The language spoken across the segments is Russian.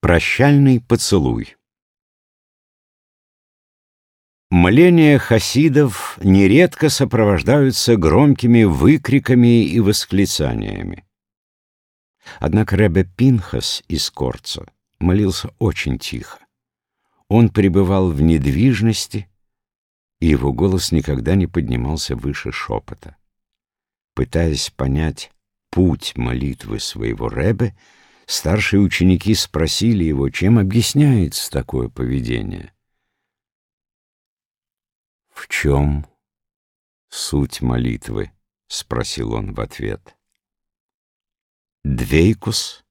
Прощальный поцелуй Моления хасидов нередко сопровождаются громкими выкриками и восклицаниями. Однако Ребе Пинхас из Корца молился очень тихо. Он пребывал в недвижности, и его голос никогда не поднимался выше шепота. Пытаясь понять путь молитвы своего Ребе, старшие ученики спросили его, чем объясняется такое поведение. «В чем суть молитвы?» — спросил он в ответ. «Двейкус»,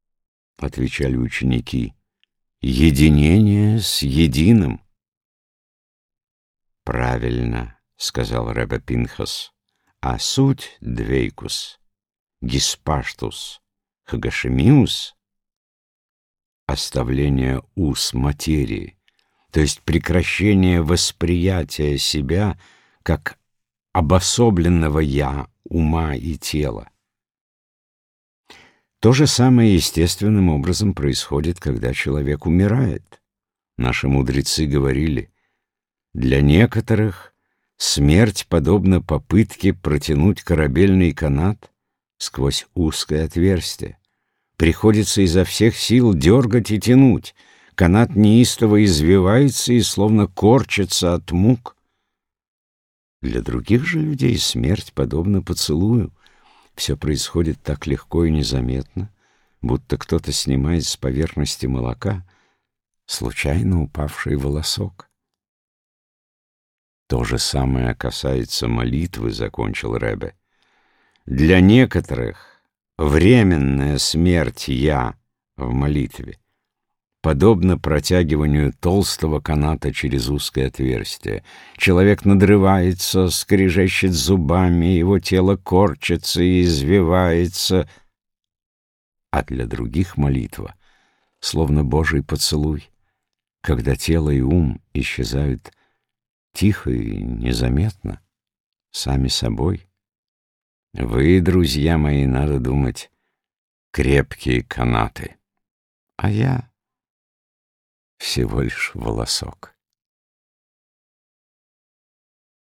— отвечали ученики, — «единение с единым». «Правильно», — сказал Ребе Пинхас, — «а суть двейкус, гиспаштус, хагашемиус — оставление ус материи, то есть прекращение восприятия себя как обособленного «я» ума и тела. То же самое естественным образом происходит, когда человек умирает. Наши мудрецы говорили, для некоторых смерть подобна попытке протянуть корабельный канат сквозь узкое отверстие. Приходится изо всех сил дергать и тянуть. Канат неистово извивается и словно корчится от мук. Для других же людей смерть подобна поцелую. Все происходит так легко и незаметно, будто кто-то снимает с поверхности молока случайно упавший волосок. То же самое касается молитвы, закончил Ребе. Для некоторых временная смерть «я» в молитве подобно протягиванию толстого каната через узкое отверстие. Человек надрывается, скрежещет зубами, его тело корчится и извивается. А для других молитва, словно Божий поцелуй, когда тело и ум исчезают тихо и незаметно, сами собой. Вы, друзья мои, надо думать, крепкие канаты. А я всего лишь волосок.